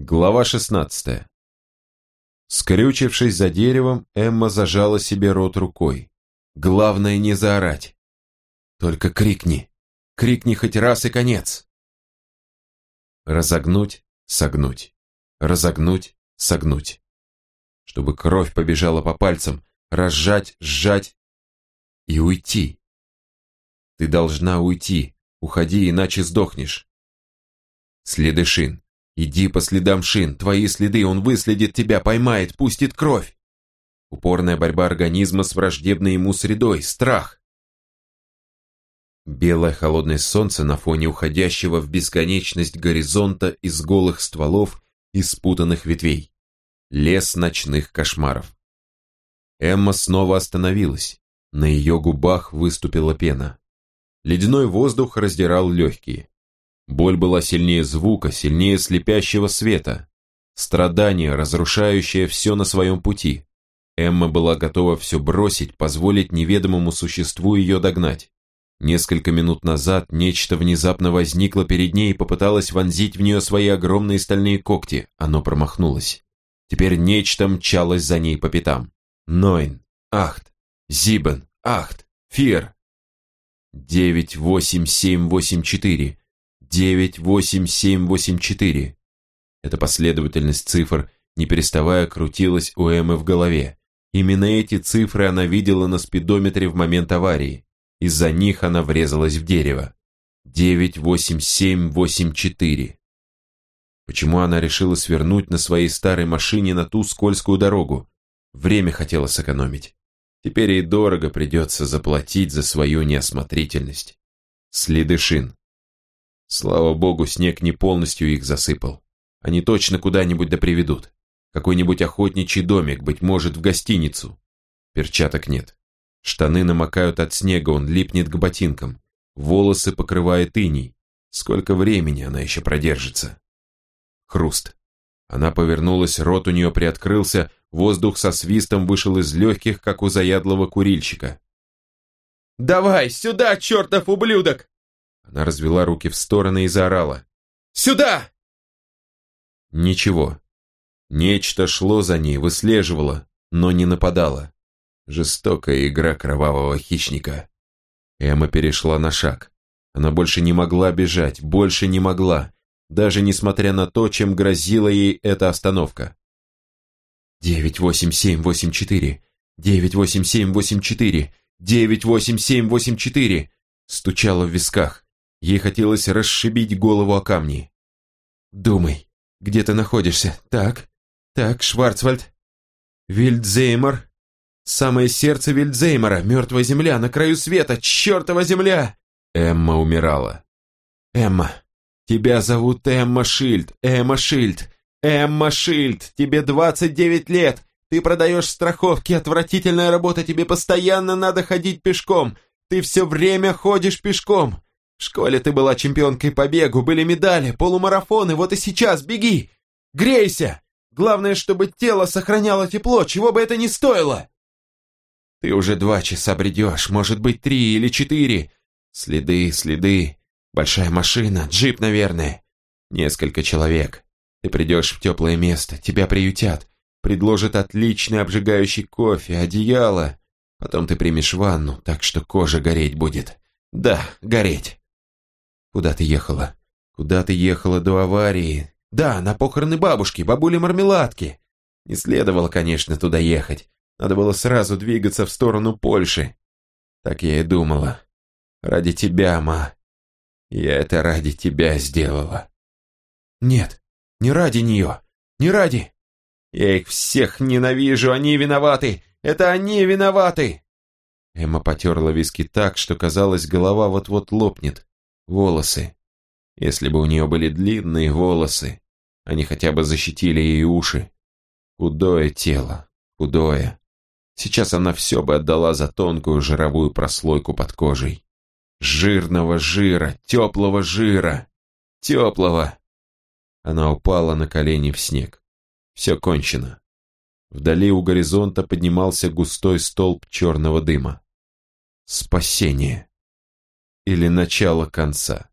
Глава 16. Скрючившись за деревом, Эмма зажала себе рот рукой. Главное не заорать. Только крикни. Крикни хоть раз и конец. Разогнуть, согнуть. Разогнуть, согнуть. Чтобы кровь побежала по пальцам, разжать, сжать и уйти. Ты должна уйти. Уходи, иначе сдохнешь. Следы шин. Иди по следам шин, твои следы, он выследит тебя, поймает, пустит кровь. Упорная борьба организма с враждебной ему средой, страх. Белое холодное солнце на фоне уходящего в бесконечность горизонта из голых стволов и спутанных ветвей. Лес ночных кошмаров. Эмма снова остановилась. На ее губах выступила пена. Ледяной воздух раздирал легкие. Боль была сильнее звука, сильнее слепящего света. Страдание, разрушающее все на своем пути. Эмма была готова все бросить, позволить неведомому существу ее догнать. Несколько минут назад нечто внезапно возникло перед ней и попыталось вонзить в нее свои огромные стальные когти. Оно промахнулось. Теперь нечто мчалось за ней по пятам. Нойн, Ахт, Зибен, Ахт, Фир. Девять, восемь, семь, восемь, четыре. 98784. Эта последовательность цифр, не переставая, крутилась у Эммы в голове. Именно эти цифры она видела на спидометре в момент аварии. Из-за них она врезалась в дерево. 98784. Почему она решила свернуть на своей старой машине на ту скользкую дорогу? Время хотела сэкономить. Теперь ей дорого придется заплатить за свою неосмотрительность. Следы шин. Слава богу, снег не полностью их засыпал. Они точно куда-нибудь да приведут. Какой-нибудь охотничий домик, быть может, в гостиницу. Перчаток нет. Штаны намокают от снега, он липнет к ботинкам. Волосы покрывает иней. Сколько времени она еще продержится? Хруст. Она повернулась, рот у нее приоткрылся, воздух со свистом вышел из легких, как у заядлого курильщика. «Давай, сюда, чертов ублюдок!» Она развела руки в стороны и заорала. «Сюда!» Ничего. Нечто шло за ней, выслеживало, но не нападало. Жестокая игра кровавого хищника. Эмма перешла на шаг. Она больше не могла бежать, больше не могла, даже несмотря на то, чем грозила ей эта остановка. «Девять, восемь, семь, восемь, четыре! Девять, восемь, семь, восемь, четыре! Девять, восемь, семь, восемь, четыре!» Стучало в висках. Ей хотелось расшибить голову о камни. «Думай, где ты находишься? Так, так, Шварцвальд. Вильдзеймер. Самое сердце Вильдзеймера, мертвая земля, на краю света, чертова земля!» Эмма умирала. «Эмма, тебя зовут Эмма Шильд, Эмма Шильд, Эмма Шильд, тебе 29 лет, ты продаешь страховки, отвратительная работа, тебе постоянно надо ходить пешком, ты все время ходишь пешком, в школе ты была чемпионкой по бегу, были медали, полумарафоны, вот и сейчас беги! Грейся! Главное, чтобы тело сохраняло тепло, чего бы это ни стоило!» «Ты уже два часа бредешь, может быть, три или четыре. Следы, следы. Большая машина, джип, наверное. Несколько человек. Ты придешь в теплое место, тебя приютят, предложат отличный обжигающий кофе, одеяло. Потом ты примешь ванну, так что кожа гореть будет. Да, гореть. Куда ты ехала? Куда ты ехала до аварии? Да, на похороны бабушки, бабули Мармеладки. Не следовало, конечно, туда ехать. Надо было сразу двигаться в сторону Польши. Так я и думала. Ради тебя, ма. Я это ради тебя сделала. Нет, не ради нее. Не ради. Я их всех ненавижу, они виноваты. Это они виноваты. Эмма потерла виски так, что казалось, голова вот-вот лопнет. Волосы. Если бы у нее были длинные волосы, они хотя бы защитили ей уши. Худое тело, худое. Сейчас она все бы отдала за тонкую жировую прослойку под кожей. Жирного жира, теплого жира, теплого. Она упала на колени в снег. Все кончено. Вдали у горизонта поднимался густой столб черного дыма. Спасение или начало конца.